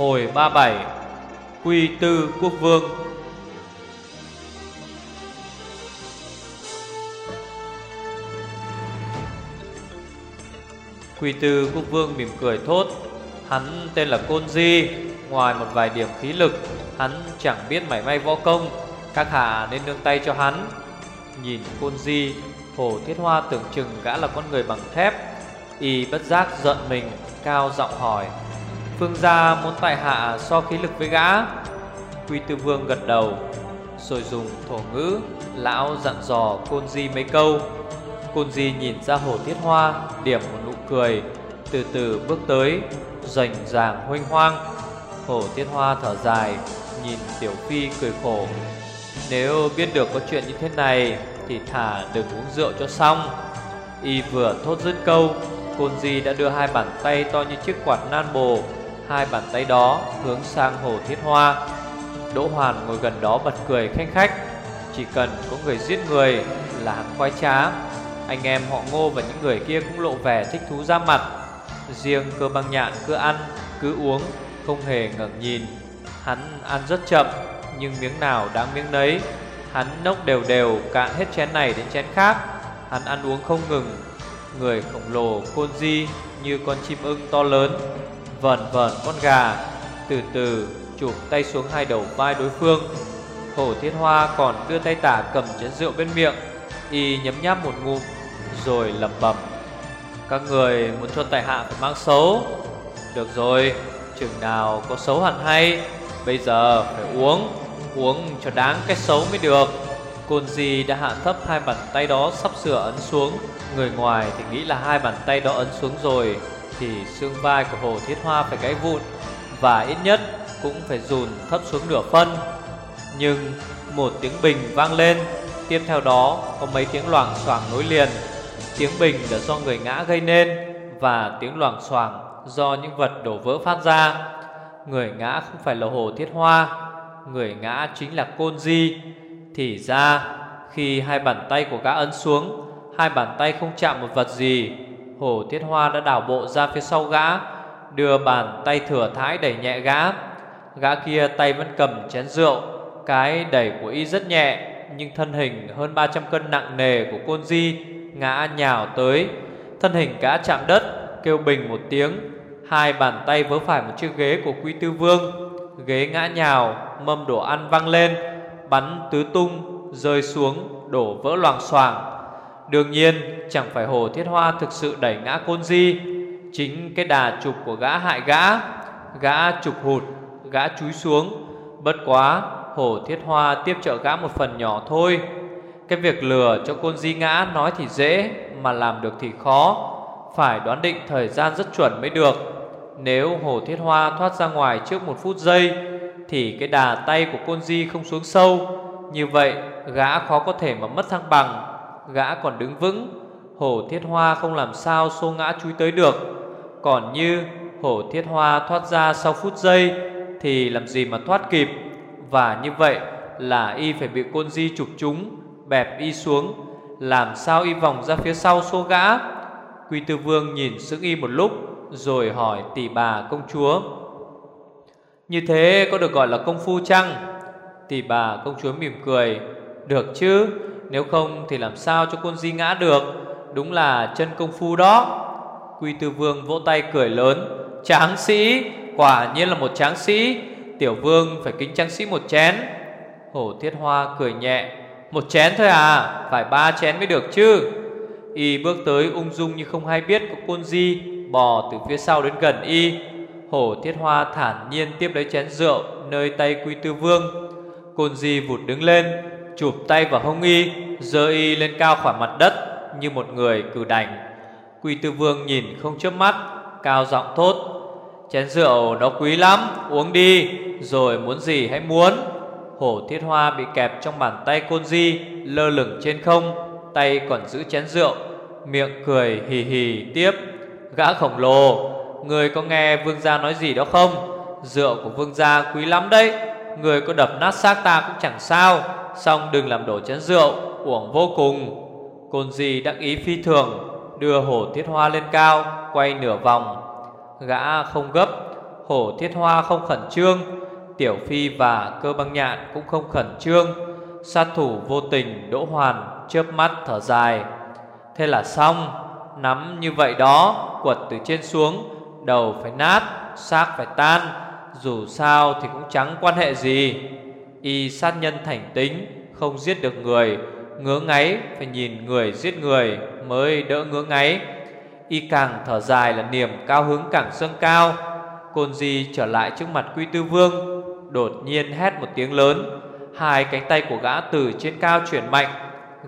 Hồi 37 Quy tư quốc vương. Quy tư quốc vương mỉm cười thốt, Hắn tên là Côn Di, Ngoài một vài điểm khí lực, Hắn chẳng biết mảy may võ công, Các hạ nên nương tay cho hắn. Nhìn Côn Di, Hồ Thiết Hoa tưởng chừng gã là con người bằng thép, Y bất giác giận mình, Cao giọng hỏi Phương gia muốn tại hạ so khí lực với gã. Quy Tư Vương gật đầu, Rồi dùng thổ ngữ Lão dặn dò Côn Di mấy câu. Côn Di nhìn ra Hồ Thiết Hoa, Điểm một nụ cười, Từ từ bước tới, Rành ràng huynh hoang. Hồ Thiết Hoa thở dài, Nhìn Tiểu Phi cười khổ. Nếu biết được có chuyện như thế này, Thì thả đừng uống rượu cho xong. Y vừa thốt dứt câu, Côn Di đã đưa hai bàn tay to như chiếc quạt nan bồ Hai bàn tay đó hướng sang Hồ Thiết Hoa. Đỗ Hoàn ngồi gần đó bật cười khách khách. Chỉ cần có người giết người là hắn khoái trá. Anh em họ ngô và những người kia cũng lộ vẻ thích thú ra mặt. Riêng cơ băng nhạn cứ ăn, cứ uống Không hề ngẩng nhìn. Hắn ăn rất chậm Nhưng miếng nào đáng miếng nấy. Hắn nốc đều đều cạn hết chén này đến chén khác. Hắn ăn uống không ngừng Người khổng lồ côn di như con chim ưng to lớn vần vần con gà, Từ từ chụp tay xuống hai đầu vai đối phương. Hổ thiết hoa còn đưa tay tả cầm chén rượu bên miệng, Y nhấm nháp một ngụm, Rồi lẩm bẩm, Các người muốn cho tài hạ phải mang xấu. Được rồi, Chừng nào có xấu hẳn hay, Bây giờ phải uống Uống cho đáng cái xấu mới được. Côn Di đã hạ thấp hai bàn tay đó sắp sửa ấn xuống. Người ngoài thì nghĩ là hai bàn tay đó ấn xuống rồi. Thì xương vai của Hồ Thiết Hoa phải gãy vụn Và ít nhất cũng phải dùn thấp xuống nửa phân. Nhưng một tiếng bình vang lên, Tiếp theo đó có mấy tiếng loảng xoảng nối liền. Tiếng bình là do người ngã gây nên Và tiếng loảng xoảng do những vật đổ vỡ phát ra. Người ngã không phải là Hồ Thiết Hoa, Người ngã chính là Côn Di. Thì ra, khi hai bàn tay của gã ấn xuống, Hai bàn tay không chạm một vật gì Hồ Thiết Hoa đã đảo bộ ra phía sau gã, Đưa bàn tay thừa thái đẩy nhẹ gã. Gã kia tay vẫn cầm chén rượu, Cái đẩy của y rất nhẹ, Nhưng thân hình hơn 300 cân nặng nề của Côn Di Ngã nhào tới. Thân hình gã chạm đất, Kêu bình một tiếng, Hai bàn tay vớ phải một chiếc ghế của Quý Tư Vương. Ghế ngã nhào, Mâm đồ ăn văng lên, Bắn tứ tung, Rơi xuống, Đổ vỡ loàng xoàng. Đương nhiên, chẳng phải Hồ Thiết Hoa thực sự đẩy ngã Côn Di. Chính cái đà trục của gã hại gã Gã trục hụt, Gã chúi xuống. Bất quá, Hồ Thiết Hoa tiếp trợ gã một phần nhỏ thôi. Cái việc lừa cho Côn Di ngã nói thì dễ, Mà làm được thì khó. Phải đoán định thời gian rất chuẩn mới được. Nếu Hồ Thiết Hoa thoát ra ngoài trước một phút giây, Thì cái đà tay của Côn Di không xuống sâu. Như vậy, gã khó có thể mà mất thăng bằng. Gã còn đứng vững. Hổ thiết hoa không làm sao xô ngã chúi tới được. Còn như hổ thiết hoa thoát ra sau phút giây Thì làm gì mà thoát kịp? Và như vậy là y phải bị côn di chụp chúng, Bẹp y xuống. Làm sao y vòng ra phía sau xô gã? Quy tư vương nhìn sững y một lúc, Rồi hỏi tỷ bà công chúa. Như thế có được gọi là công phu chăng? Tỷ bà công chúa mỉm cười. Được chứ nếu không thì làm sao cho côn di ngã được? Đúng là chân công phu đó. Quy tư vương vỗ tay cười lớn. Tráng sĩ, Quả nhiên là một tráng sĩ. Tiểu vương phải kính tráng sĩ một chén. Hổ thiết hoa cười nhẹ. Một chén thôi à Phải ba chén mới được chứ. Y bước tới ung dung như không hay biết có côn di, Bò từ phía sau đến gần Y. Hổ thiết hoa thản nhiên tiếp lấy chén rượu, Nơi tay quy tư vương. Côn di vụt đứng lên chụp tay vào hông y, giơ y lên cao khỏi mặt đất như một người cử đành. Quy Tư Vương nhìn không chớp mắt, cao giọng thốt: "Chén rượu nó quý lắm, uống đi, rồi muốn gì hãy muốn." Hổ Thiết Hoa bị kẹp trong bàn tay Côn Di, lơ lửng trên không, tay còn giữ chén rượu, miệng cười hì hì tiếp: "Gã khổng lồ, người có nghe vương gia nói gì đó không? Rượu của vương gia quý lắm đấy, người có đập nát xác ta cũng chẳng sao." Xong đừng làm đổ chén rượu, Uổng vô cùng. Côn gì đắc ý phi thường, Đưa hổ thiết hoa lên cao, Quay nửa vòng. Gã không gấp, Hổ Thiết Hoa không khẩn trương, Tiểu Phi và Cơ Băng Nhạn cũng không khẩn trương. Sát thủ vô tình, Đỗ Hoàn chớp mắt thở dài. Thế là xong, Nắm như vậy đó, Quật từ trên xuống, Đầu phải nát, xác phải tan. Dù sao thì cũng chẳng quan hệ gì. Y sát nhân thành tính, Không giết được người, Ngứa ngáy phải nhìn người giết người Mới đỡ ngứa ngáy. Y càng thở dài là niềm cao hứng càng dâng cao. Côn Di trở lại trước mặt Quy Tư Vương, Đột nhiên hét một tiếng lớn. Hai cánh tay của gã từ trên cao chuyển mạnh,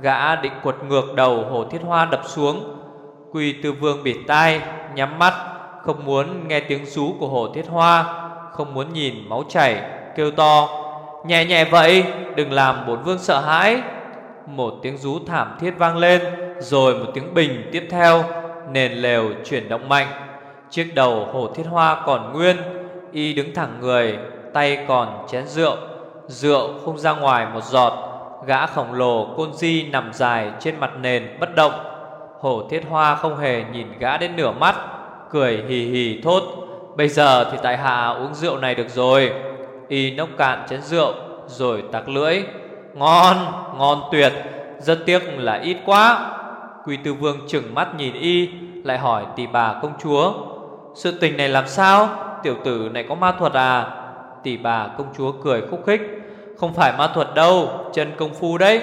Gã định quật ngược đầu Hồ Thiết Hoa đập xuống. Quy Tư Vương bịt tai, Nhắm mắt, Không muốn nghe tiếng rú của Hồ Thiết Hoa. Không muốn nhìn máu chảy, Kêu to, Nhẹ nhẹ vậy, Đừng làm bổn vương sợ hãi. Một tiếng rú thảm thiết vang lên, Rồi một tiếng bình tiếp theo, Nền lều chuyển động mạnh. Chiếc đầu Hồ Thiết Hoa còn nguyên, Y đứng thẳng người, Tay còn chén rượu. Rượu không ra ngoài một giọt, Gã khổng lồ côn di nằm dài trên mặt nền bất động. Hổ thiết hoa không hề nhìn gã đến nửa mắt, Cười hì hì thốt Bây giờ thì tại hạ uống rượu này được rồi. Y nốc cạn chén rượu Rồi tặc lưỡi. Ngon, ngon tuyệt. Rất tiếc là ít quá. Quỳ tư vương chừng mắt nhìn Y Lại hỏi tỷ bà công chúa Sự tình này làm sao? Tiểu tử này có ma thuật à? Tỷ bà công chúa cười khúc khích Không phải ma thuật đâu Chân công phu đấy.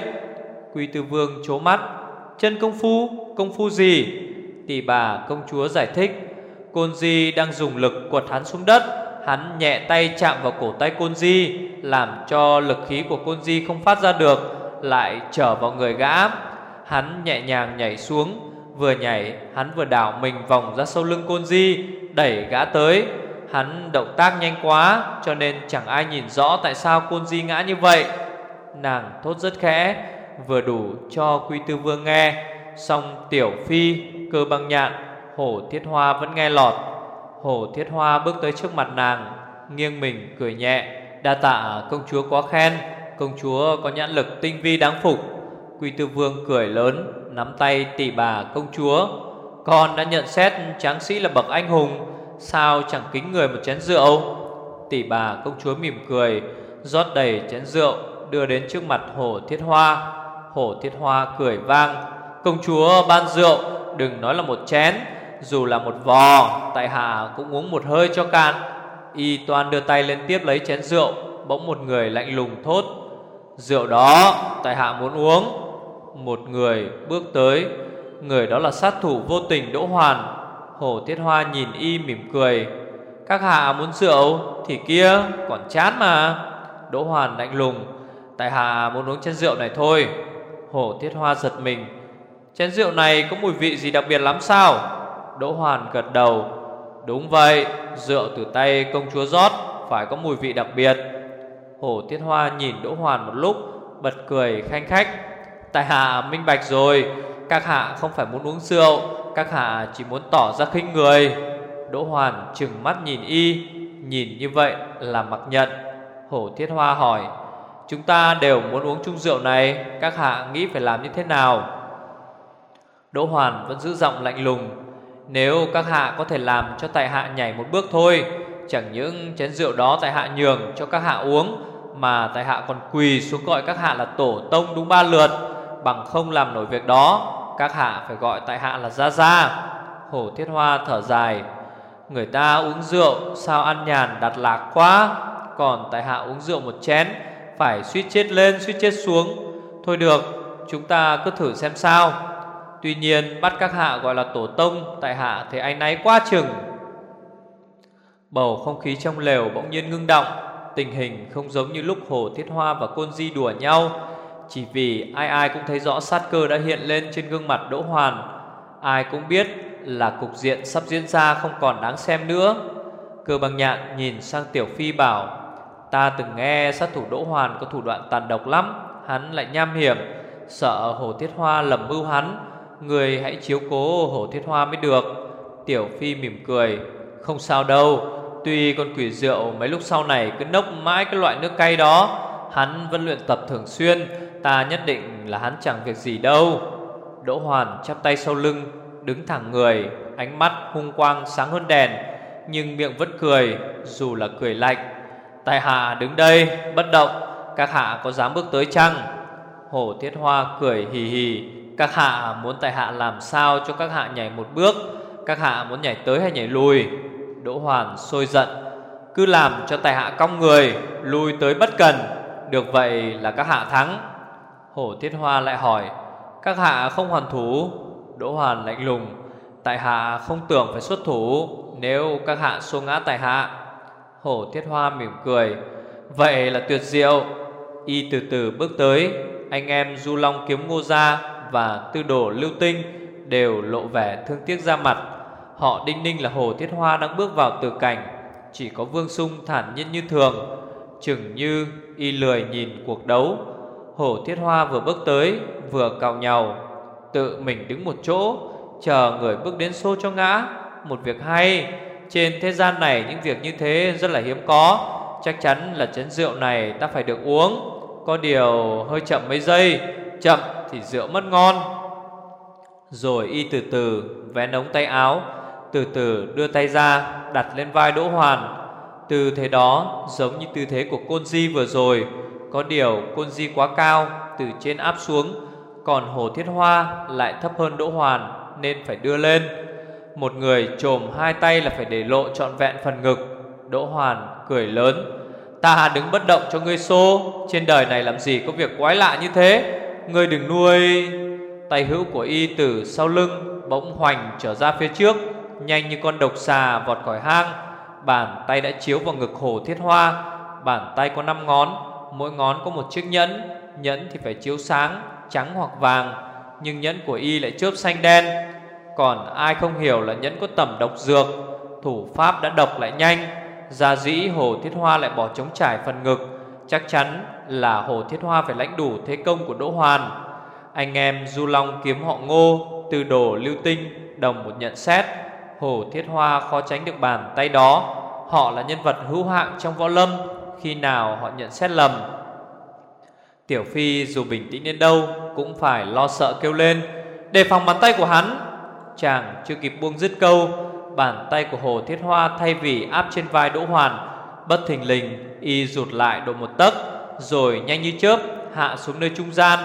Quy tư vương chố mắt Chân công phu? Công phu gì? Tỷ bà công chúa giải thích Côn Di đang dùng lực quật hắn xuống đất. Hắn nhẹ tay chạm vào cổ tay Côn Di Làm cho lực khí của Côn Di không phát ra được, Lại trở vào người gã Hắn nhẹ nhàng nhảy xuống. Vừa nhảy, hắn vừa đảo mình vòng ra sau lưng Côn Di Đẩy gã tới. Hắn động tác nhanh quá, Cho nên chẳng ai nhìn rõ tại sao Côn Di ngã như vậy. Nàng thốt rất khẽ, Vừa đủ cho Quy Tư Vương nghe. Xong Tiểu Phi, Cơ băng nhạn Hổ Thiết Hoa vẫn nghe lọt. Hổ Thiết Hoa bước tới trước mặt nàng, Nghiêng mình, cười nhẹ. Đa tạ, công chúa quá khen. Công chúa có nhãn lực tinh vi đáng phục. Quy Tư Vương cười lớn, Nắm tay tỷ bà, công chúa. Con đã nhận xét tráng sĩ là bậc anh hùng, Sao chẳng kính người một chén rượu? Tỷ bà, công chúa mỉm cười, rót đầy chén rượu, đưa đến trước mặt hổ thiết hoa. Hổ thiết hoa cười vang, công chúa ban rượu, đừng nói là một chén dù là một vò, tại hạ cũng uống một hơi cho cạn. Y toàn đưa tay lên tiếp lấy chén rượu, bỗng một người lạnh lùng thốt, rượu đó, tại hạ muốn uống. Một người bước tới, người đó là sát thủ vô tình đỗ hoàn. Hồ Tiết Hoa nhìn y mỉm cười, Các hạ muốn rượu Thì kia còn chán mà. Đỗ Hoàn lạnh lùng, Tại hạ muốn uống chén rượu này thôi. Hồ Tiết Hoa giật mình, Chén rượu này có mùi vị gì đặc biệt lắm sao? Đỗ Hoàn gật đầu. Đúng vậy Rượu từ tay công chúa rót, Phải có mùi vị đặc biệt. Hổ Tiết Hoa nhìn Đỗ Hoàn một lúc, Bật cười khanh khách. Tại hạ minh bạch rồi, Các hạ không phải muốn uống rượu, các hạ chỉ muốn tỏ ra khinh người. Đỗ Hoàn trừng mắt nhìn y, Nhìn như vậy là mặc nhận. Hổ Thiết Hoa hỏi, Chúng ta đều muốn uống chung rượu này, Các hạ nghĩ phải làm như thế nào? Đỗ Hoàn vẫn giữ giọng lạnh lùng. Nếu các hạ có thể làm cho tại hạ nhảy một bước thôi, Chẳng những chén rượu đó tại hạ nhường cho các hạ uống, Mà tại hạ còn quỳ xuống gọi các hạ là tổ tông đúng ba lượt. Bằng không làm nổi việc đó, các hạ phải gọi tại hạ là Gia Gia. Hổ Thiết Hoa thở dài, Người ta uống rượu Sao ăn nhàn đặt lạc quá, Còn tại hạ uống rượu một chén Phải suýt chết lên suýt chết xuống. Thôi được, Chúng ta cứ thử xem sao. Tuy nhiên, bắt các hạ gọi là tổ tông Tại hạ thấy anh náy quá chừng. Bầu không khí trong lều bỗng nhiên ngưng động, Tình hình không giống như lúc Hồ Thiết Hoa và Côn Di đùa nhau. Chỉ vì ai ai cũng thấy rõ sát cơ đã hiện lên trên gương mặt Đỗ Hoàn, Ai cũng biết là cục diện sắp diễn ra không còn đáng xem nữa. Cơ bằng nhạn nhìn sang Tiểu Phi bảo, Ta từng nghe sát thủ Đỗ Hoàn có thủ đoạn tàn độc lắm, Hắn lại nham hiểm, Sợ Hồ Thiết Hoa lầm mưu hắn. Người hãy chiếu cố Hổ Thiết Hoa mới được. Tiểu Phi mỉm cười. Không sao đâu. Tuy con quỷ rượu mấy lúc sau này cứ nốc mãi cái loại nước cay đó, Hắn vẫn luyện tập thường xuyên. Ta nhất định là hắn chẳng việc gì đâu. Đỗ Hoàn chắp tay sau lưng, Đứng thẳng người, Ánh mắt hung quang sáng hơn đèn, Nhưng miệng vẫn cười, Dù là cười lạnh. Tài hạ đứng đây, bất động. Các hạ có dám bước tới chăng? Hổ Thiết Hoa cười hì hì. Các hạ muốn tại hạ làm sao cho các hạ nhảy một bước? Các hạ muốn nhảy tới hay nhảy lùi? Đỗ Hoàn sôi giận. Cứ làm cho tại hạ cong người Lùi tới bất cần. Được vậy là các hạ thắng. Hổ Thiết Hoa lại hỏi, Các hạ không hoàn thủ? Đỗ Hoàn lạnh lùng, Tại hạ không tưởng phải xuất thủ, Nếu các hạ xô ngã tại hạ. Hổ Thiết Hoa mỉm cười, Vậy là tuyệt diệu. Y từ từ bước tới, Anh em Du Long kiếm ngô ra. Và tư đồ lưu tinh Đều lộ vẻ thương tiếc ra mặt. Họ đinh ninh là Hồ Thiết Hoa đang bước vào từ cảnh, Chỉ có Vương Sung thản nhiên như thường, Chừng như y lười nhìn cuộc đấu. Hồ Thiết Hoa vừa bước tới, Vừa cào nhau Tự mình đứng một chỗ, Chờ người bước đến xô cho ngã. Một việc hay, Trên thế gian này những việc như thế rất là hiếm có, Chắc chắn là chén rượu này ta phải được uống. Có điều hơi chậm mấy giây, Chậm thì rượu mất ngon. Rồi y từ từ vén ống tay áo, Từ từ đưa tay ra, Đặt lên vai Đỗ Hoàn. Tư thế đó, giống như tư thế của Côn Di vừa rồi, Có điều Côn Di quá cao, Từ trên áp xuống, Còn Hồ Thiết Hoa lại thấp hơn Đỗ Hoàn Nên phải đưa lên. Một người trồm hai tay là phải để lộ trọn vẹn phần ngực. Đỗ Hoàn cười lớn, Ta đứng bất động cho ngươi xô, Trên đời này làm gì có việc quái lạ như thế? Ngươi đừng nuôi. Tay hữu của y từ sau lưng Bỗng hoành trở ra phía trước, Nhanh như con độc xà vọt khỏi hang. Bàn tay đã chiếu vào ngực hồ thiết hoa. Bàn tay có 5 ngón, Mỗi ngón có một chiếc nhẫn. Nhẫn thì phải chiếu sáng, Trắng hoặc vàng, Nhưng nhẫn của y lại chớp xanh đen. Còn ai không hiểu là nhẫn có tầm độc dược, Thủ pháp đã độc lại nhanh. Gia dĩ Hồ Thiết Hoa lại bỏ trống trải phần ngực. Chắc chắn là Hồ Thiết Hoa phải lãnh đủ thế công của Đỗ Hoàn. Anh em Du Long kiếm họ ngô Từ đồ, lưu tinh Đồng một nhận xét, Hồ Thiết Hoa khó tránh được bàn tay đó. Họ là nhân vật hữu hạng trong võ lâm, Khi nào họ nhận xét lầm. Tiểu Phi dù bình tĩnh đến đâu Cũng phải lo sợ kêu lên. Đề phòng bàn tay của hắn, Chàng chưa kịp buông dứt câu, Bàn tay của Hồ Thiết Hoa thay vì áp trên vai Đỗ Hoàn, Bất thình lình Y rụt lại độ một tấc. Rồi nhanh như chớp, hạ xuống nơi trung gian.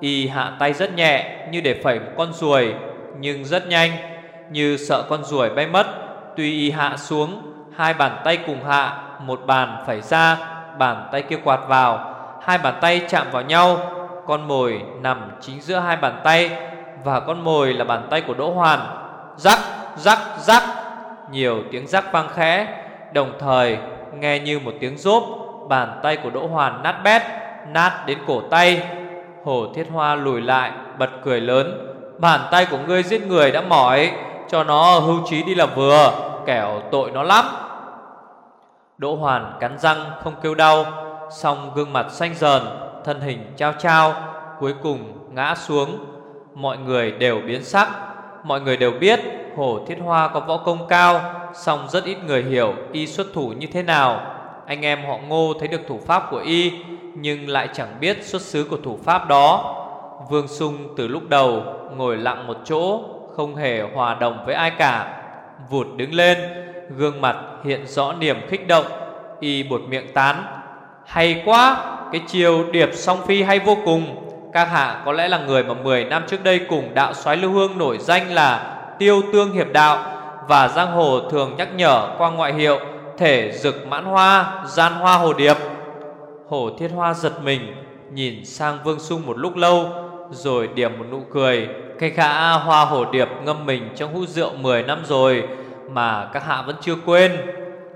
Y hạ tay rất nhẹ, Như để phẩy một con ruồi, Nhưng rất nhanh, Như sợ con ruồi bay mất. Tuy Y hạ xuống, Hai bàn tay cùng hạ, Một bàn phẩy ra, Bàn tay kia quạt vào. Hai bàn tay chạm vào nhau, Con mồi nằm chính giữa hai bàn tay, Và con mồi là bàn tay của Đỗ Hoàn. Rắc rắc rắc! Nhiều tiếng rắc vang khẽ, Đồng thời nghe như một tiếng rốp. Bàn tay của Đỗ Hoàn nát bét, Nát đến cổ tay. Hồ Thiết Hoa lùi lại, Bật cười lớn. Bàn tay của ngươi giết người đã mỏi, Cho nó hưu trí đi là vừa, Kẻo tội nó lắm. Đỗ Hoàn cắn răng, không kêu đau. Xong gương mặt xanh dờn, Thân hình trao trao, Cuối cùng ngã xuống. Mọi người đều biến sắc. Mọi người đều biết Hồ Thiết Hoa có võ công cao, song rất ít người hiểu y xuất thủ như thế nào. Anh em họ ngô thấy được thủ pháp của y, Nhưng lại chẳng biết xuất xứ của thủ pháp đó. Vương Sung từ lúc đầu ngồi lặng một chỗ, Không hề hòa đồng với ai cả. Vụt đứng lên, Gương mặt hiện rõ niềm khích động. Y buột miệng tán, Hay quá, Cái chiều điệp song phi hay vô cùng. Các hạ có lẽ là người mà 10 năm trước đây Cùng đạo soái lưu hương nổi danh là Tiêu tương hiệp đạo, Và giang hồ thường nhắc nhở qua ngoại hiệu Thể rực mãn hoa, Gian hoa hồ điệp. Hồ thiết hoa giật mình, Nhìn sang Vương Sung một lúc lâu, Rồi điểm một nụ cười. Cái khả hoa hồ điệp ngâm mình trong hũ rượu 10 năm rồi, Mà các hạ vẫn chưa quên.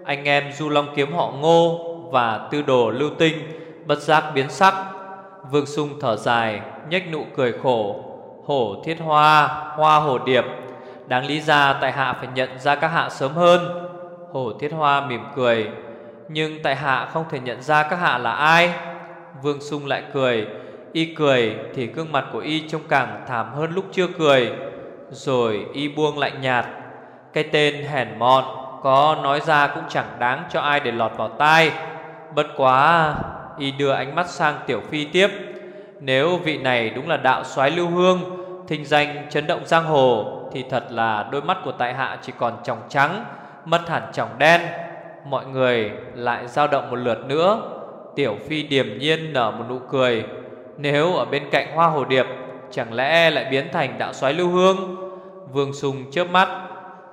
Anh em Du Long kiếm họ ngô Và tư đồ lưu tinh Bất giác biến sắc. Vương Sung thở dài, nhếch nụ cười khổ. Hổ thiết hoa Hoa hồ điệp. Đáng lý ra tại hạ phải nhận ra các hạ sớm hơn. Hổ thiết hoa mỉm cười. Nhưng tại hạ không thể nhận ra các hạ là ai. Vương Sung lại cười. Y cười thì gương mặt của Y trông càng thảm hơn lúc chưa cười. Rồi Y buông lạnh nhạt. Cái tên hèn mọn, Có nói ra cũng chẳng đáng cho ai để lọt vào tai. Bất quá, Y đưa ánh mắt sang Tiểu Phi tiếp. Nếu vị này đúng là đạo soái lưu hương Thình danh chấn động giang hồ, Thì thật là đôi mắt của tại hạ chỉ còn tròng trắng. Mất hẳn tròng đen. Mọi người lại dao động một lượt nữa. Tiểu Phi điềm nhiên nở một nụ cười. Nếu ở bên cạnh hoa hồ điệp, Chẳng lẽ lại biến thành đạo soái lưu hương? Vương Sùng chớp mắt.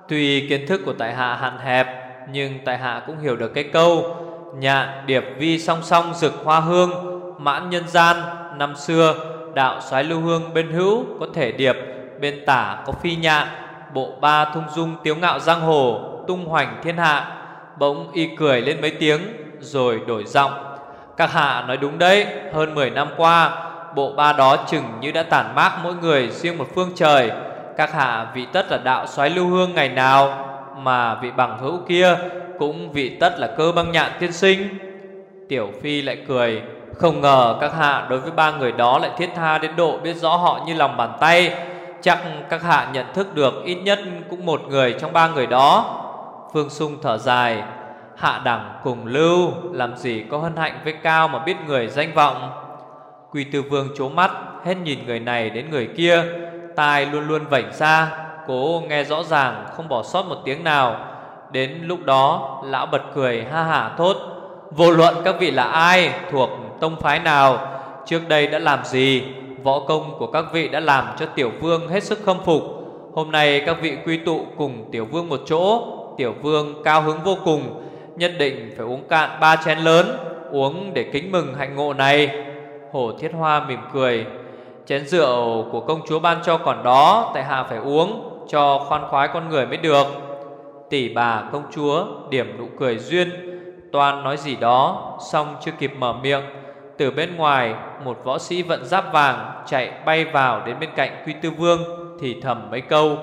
Tuy kiến thức của tại hạ hạn hẹp, Nhưng tại hạ cũng hiểu được cái câu, Nhạn điệp vi song song rực hoa hương, Mãn nhân gian, Năm xưa, đạo soái lưu hương bên hữu Có thể điệp, Bên tả có phi nhạn, Bộ ba thung dung tiếu ngạo giang hồ. Tung hoành thiên hạ. Bỗng y cười lên mấy tiếng, Rồi đổi giọng. Các hạ nói đúng đấy, Hơn 10 năm qua, Bộ ba đó chừng như đã tản mát mỗi người riêng một phương trời. Các hạ vị tất là đạo soái lưu hương ngày nào, Mà vị bằng hữu kia Cũng vị tất là cơ băng nhạn tiên sinh. Tiểu Phi lại cười, Không ngờ các hạ đối với ba người đó lại thiết tha đến độ biết rõ họ như lòng bàn tay. Chắc các hạ nhận thức được ít nhất cũng một người trong ba người đó. Phương Sung thở dài. Hạ đẳng cùng lưu, Làm gì có hân hạnh với cao mà biết người danh vọng? Quy tư vương chố mắt, Hết nhìn người này đến người kia. Tai luôn luôn vảnh ra, Cố nghe rõ ràng, không bỏ sót một tiếng nào. Đến lúc đó, Lão bật cười, ha hả thốt. Vô luận các vị là ai, Thuộc tông phái nào, Trước đây đã làm gì, Võ công của các vị đã làm cho tiểu vương hết sức khâm phục. Hôm nay các vị quy tụ cùng tiểu vương một chỗ Tiểu vương cao hứng vô cùng, Nhất định phải uống cạn ba chén lớn, Uống để kính mừng hạnh ngộ này. Hổ thiết hoa mỉm cười, Chén rượu của công chúa ban cho còn đó, Tại hạ phải uống, Cho khoan khoái con người mới được. Tỷ bà công chúa điểm nụ cười duyên Toàn nói gì đó, Xong chưa kịp mở miệng, Từ bên ngoài, Một võ sĩ vận giáp vàng Chạy bay vào đến bên cạnh Quy Tư Vương, Thì thầm mấy câu.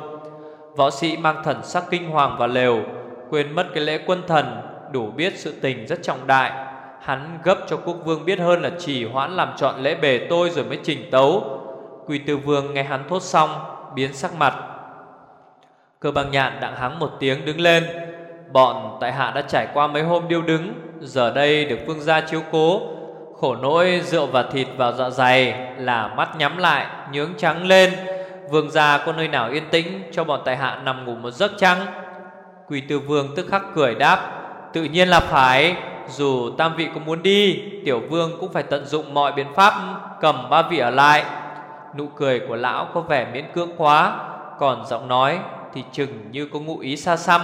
Võ sĩ mang thần sắc kinh hoàng và lều, Quên mất cái lễ quân thần, Đủ biết sự tình rất trọng đại. Hắn gấp cho quốc vương biết hơn là chỉ hoãn làm chọn lễ bề tôi rồi mới trình tấu. Quỳ tư vương nghe hắn thốt xong, Biến sắc mặt. Cơ bằng nhạn đặng hắng một tiếng đứng lên. Bọn tại hạ đã trải qua mấy hôm điêu đứng, Giờ đây được vương gia chiếu cố. Khổ nỗi rượu và thịt vào dạ dày, Là mắt nhắm lại, Nhướng trắng lên. Vương gia có nơi nào yên tĩnh Cho bọn tài hạ nằm ngủ một giấc chăng? Quỳ tư vương tức khắc cười đáp, Tự nhiên là phải, Dù tam vị có muốn đi, Tiểu vương cũng phải tận dụng mọi biện pháp Cầm ba vị ở lại. Nụ cười của lão có vẻ miễn cưỡng quá, Còn giọng nói Thì chừng như có ngụ ý xa xăm.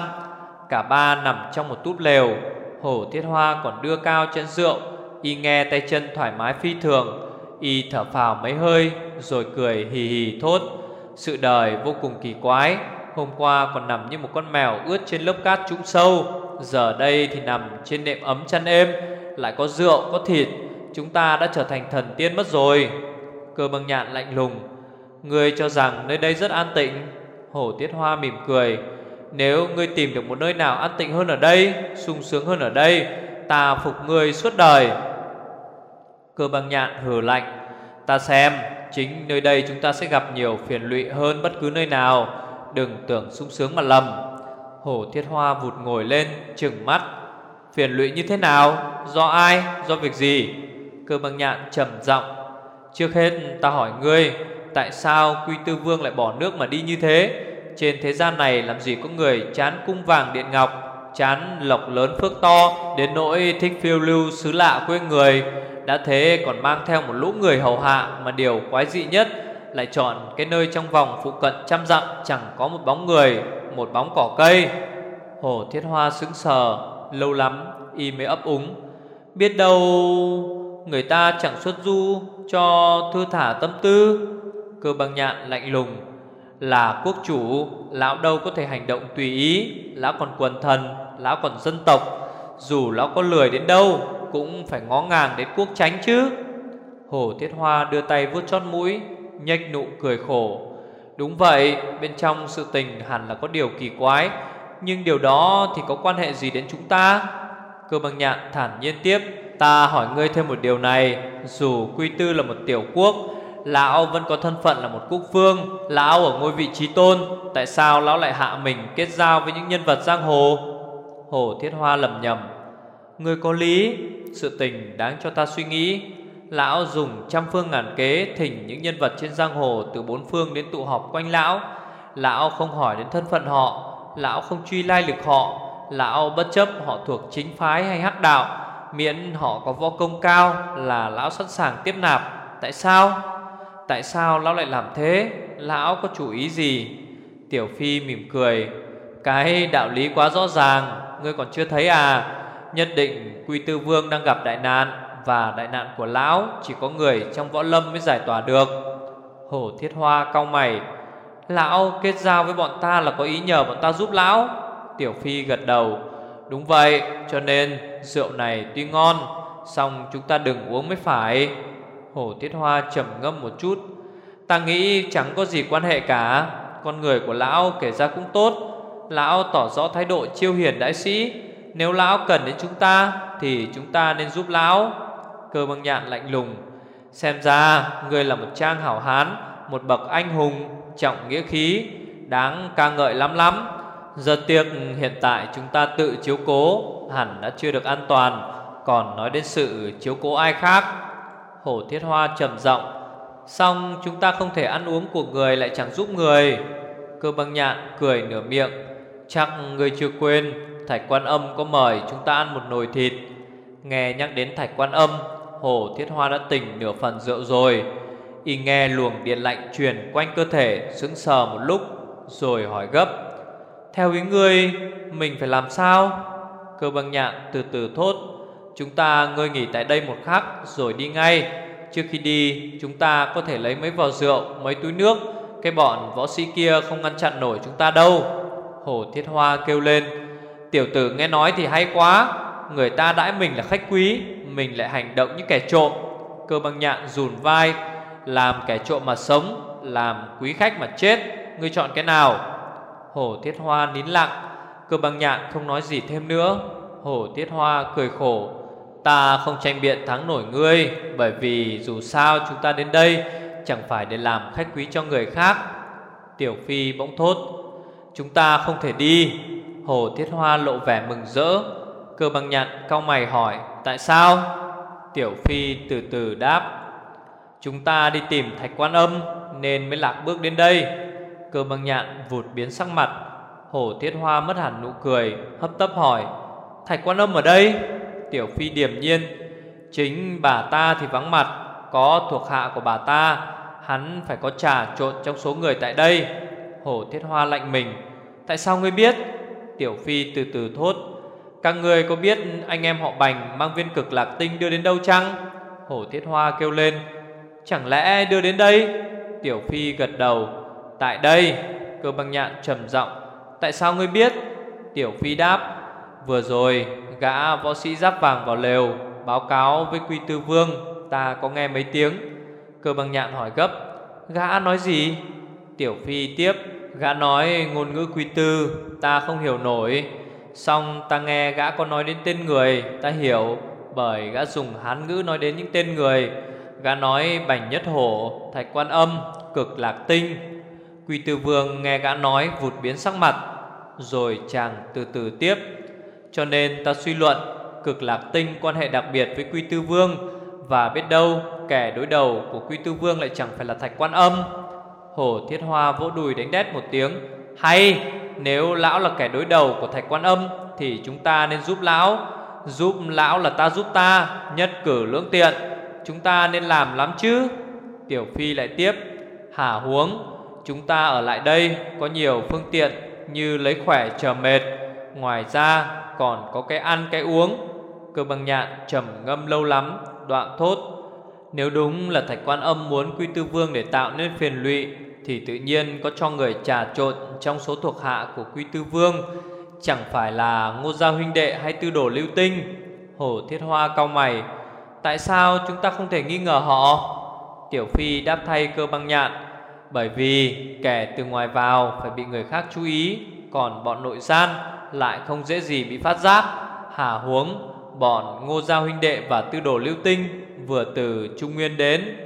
Cả ba nằm trong một túp lều Hổ thiết hoa còn đưa cao chân rượu, Y nghe tay chân thoải mái phi thường, Y thở phào mấy hơi, Rồi cười hì hì thốt. Sự đời vô cùng kỳ quái. Hôm qua còn nằm như một con mèo ướt trên lớp cát trũng sâu. Giờ đây thì nằm trên nệm ấm chăn êm Lại có rượu, có thịt. Chúng ta đã trở thành thần tiên mất rồi. Cơ băng nhạn lạnh lùng. Ngươi cho rằng nơi đây rất an tịnh Hổ tiết hoa mỉm cười. Nếu ngươi tìm được một nơi nào an tịnh hơn ở đây sung sướng hơn ở đây Ta phục ngươi suốt đời. Cơ băng nhạn hừ lạnh. Ta xem. Chính nơi đây chúng ta sẽ gặp nhiều phiền lụy hơn bất cứ nơi nào. Đừng tưởng sung sướng mà lầm. Hổ thiết hoa vụt ngồi lên, Trừng mắt. Phiền lụy như thế nào? Do ai? Do việc gì? Cơ băng nhạn trầm giọng. Trước hết ta hỏi ngươi, Tại sao Quy Tư Vương lại bỏ nước mà đi như thế? Trên thế gian này làm gì có người chán cung vàng điện ngọc, Chán lộc lớn phước to, Đến nỗi thích phiêu lưu xứ lạ quê người. Đã thế còn mang theo một lũ người hầu hạ Mà điều quái dị nhất, Lại chọn cái nơi trong vòng phụ cận trăm dặm Chẳng có một bóng người, Một bóng cỏ cây. Hồ Thiết Hoa sững sờ, Lâu lắm, y mới ấp úng. Biết đâu người ta chẳng xuất du cho thư thả tâm tư. Cơ băng nhạn lạnh lùng, Là quốc chủ, Lão đâu có thể hành động tùy ý. Lão còn quần thần, Lão còn dân tộc, Dù lão có lười đến đâu cũng phải ngó ngàng đến quốc tránh chứ. Hồ Thiết Hoa đưa tay vuốt chót mũi, nhếch nụ cười khổ. Đúng vậy, Bên trong sự tình hẳn là có điều kỳ quái, Nhưng điều đó thì có quan hệ gì đến chúng ta? Cơ bằng nhạn thản nhiên tiếp, Ta hỏi ngươi thêm một điều này, Dù Quy Tư là một tiểu quốc, Lão vẫn có thân phận là một quốc vương, Lão ở ngôi vị trí tôn, Tại sao lão lại hạ mình kết giao với những nhân vật giang hồ? Hồ Thiết Hoa lầm nhầm người có lý, Sự tình đáng cho ta suy nghĩ Lão dùng trăm phương ngàn kế Thỉnh những nhân vật trên giang hồ Từ bốn phương đến tụ họp quanh lão Lão không hỏi đến thân phận họ, Lão không truy lai lực họ Lão bất chấp họ thuộc chính phái hay hắc đạo, Miễn họ có võ công cao Là lão sẵn sàng tiếp nạp Tại sao? Tại sao lão lại làm thế? Lão có chủ ý gì? Tiểu Phi mỉm cười Cái đạo lý quá rõ ràng, Ngươi còn chưa thấy à Nhất định Quy Tư Vương đang gặp đại nạn Và đại nạn của lão, Chỉ có người trong võ lâm mới giải tỏa được. Hổ Thiết Hoa cau mày. Lão kết giao với bọn ta là có ý nhờ bọn ta giúp lão. Tiểu Phi gật đầu. Đúng vậy, cho nên rượu này tuy ngon, Xong chúng ta đừng uống mới phải. Hổ Thiết Hoa trầm ngâm một chút. Ta nghĩ chẳng có gì quan hệ cả. Con người của lão kể ra cũng tốt. Lão tỏ rõ thái độ chiêu hiền đại sĩ. Nếu lão cần đến chúng ta, Thì chúng ta nên giúp lão. Cơ băng nhạn lạnh lùng. Xem ra người là một trang hảo hán, Một bậc anh hùng, Trọng nghĩa khí, Đáng ca ngợi lắm lắm. Giờ tiếc hiện tại chúng ta tự chiếu cố, Hẳn đã chưa được an toàn. Còn nói đến sự chiếu cố ai khác? Hổ thiết hoa trầm giọng. Xong, chúng ta không thể ăn uống của người Lại chẳng giúp người. Cơ băng nhạn cười nửa miệng. Chắc người chưa quên Thạch quan âm có mời chúng ta ăn một nồi thịt. Nghe nhắc đến thạch quan âm Hổ thiết hoa đã tỉnh nửa phần rượu rồi. Y nghe luồng điện lạnh truyền quanh cơ thể, Sững sờ một lúc, Rồi hỏi gấp, Theo ý ngươi, Mình phải làm sao? Cơ băng nhạn từ từ thốt, Chúng ta ngơi nghỉ tại đây một khắc Rồi đi ngay. Trước khi đi, chúng ta có thể lấy mấy vò rượu, Mấy túi nước, Cái bọn võ sĩ kia không ngăn chặn nổi chúng ta đâu. Hổ thiết hoa kêu lên Tiểu tử nghe nói thì hay quá. Người ta đãi mình là khách quý, Mình lại hành động như kẻ trộm. Cơ băng nhạn rùn vai, Làm kẻ trộm mà sống, Làm quý khách mà chết. Ngươi chọn cái nào? Hổ thiết hoa nín lặng. Cơ băng nhạn không nói gì thêm nữa. Hổ thiết hoa cười khổ. Ta không tranh biện thắng nổi ngươi, Bởi vì dù sao chúng ta đến đây Chẳng phải để làm khách quý cho người khác. Tiểu Phi bỗng thốt. Chúng ta không thể đi. Hồ Thiết Hoa lộ vẻ mừng rỡ. Cơ băng nhạn cau mày hỏi, Tại sao? Tiểu Phi từ từ đáp, Chúng ta đi tìm thạch quan âm Nên mới lạc bước đến đây. Cơ băng nhạn vụt biến sắc mặt. Hồ Thiết Hoa mất hẳn nụ cười, Hấp tấp hỏi, Thạch quan âm ở đây? Tiểu Phi điềm nhiên, Chính bà ta thì vắng mặt, Có thuộc hạ của bà ta, Hắn phải có trà trộn trong số người tại đây. Hổ Thiết Hoa lạnh mình, Tại sao ngươi biết? Tiểu Phi từ từ thốt, Các người có biết anh em họ Bành Mang viên cực lạc tinh đưa đến đâu chăng? Hổ Thiết Hoa kêu lên, Chẳng lẽ đưa đến đây? Tiểu Phi gật đầu, Tại đây. Cơ băng nhạn trầm giọng, Tại sao ngươi biết? Tiểu Phi đáp, Vừa rồi, gã võ sĩ giáp vàng vào lều, Báo cáo với Quy Tư Vương, Ta có nghe mấy tiếng. Cơ băng nhạn hỏi gấp, Gã nói gì? Tiểu Phi tiếp Gã nói ngôn ngữ Quy Tư, Ta không hiểu nổi. Xong ta nghe gã có nói đến tên người, Ta hiểu, Bởi gã dùng hán ngữ nói đến những tên người. Gã nói bảnh nhất hổ, Thạch quan âm, Cực lạc tinh. Quy Tư Vương nghe gã nói vụt biến sắc mặt, Rồi chàng từ từ tiếp. Cho nên ta suy luận, Cực lạc tinh quan hệ đặc biệt với Quy Tư Vương, Và biết đâu kẻ đối đầu của Quy Tư Vương lại chẳng phải là Thạch Quan Âm. Hổ Thiết Hoa vỗ đùi đánh đét một tiếng. Hay, nếu lão là kẻ đối đầu của Thạch Quan Âm, Thì chúng ta nên giúp lão. Giúp lão là ta giúp ta, Nhất cử lưỡng tiện. Chúng ta nên làm lắm chứ? Tiểu Phi lại tiếp. Hả huống, Chúng ta ở lại đây có nhiều phương tiện Như lấy khỏe chờ mệt. Ngoài ra còn có cái ăn cái uống. Cơ bằng nhạn trầm ngâm lâu lắm, Đoạn thốt. Nếu đúng là thạch quan âm muốn quy tư vương Để tạo nên phiền lụy thì tự nhiên có cho người trà trộn Trong số thuộc hạ của quy tư vương. Chẳng phải là ngô gia huynh đệ Hay tư đồ lưu tinh? Hổ thiết hoa cao mày. Tại sao chúng ta không thể nghi ngờ họ? Tiểu Phi đáp thay cơ băng nhạn. Bởi vì kẻ từ ngoài vào Phải bị người khác chú ý, Còn bọn nội gian lại không dễ gì bị phát giác. Hà huống, bọn Ngô Giao huynh đệ và Tư Đồ Lưu Tinh vừa từ Trung Nguyên đến.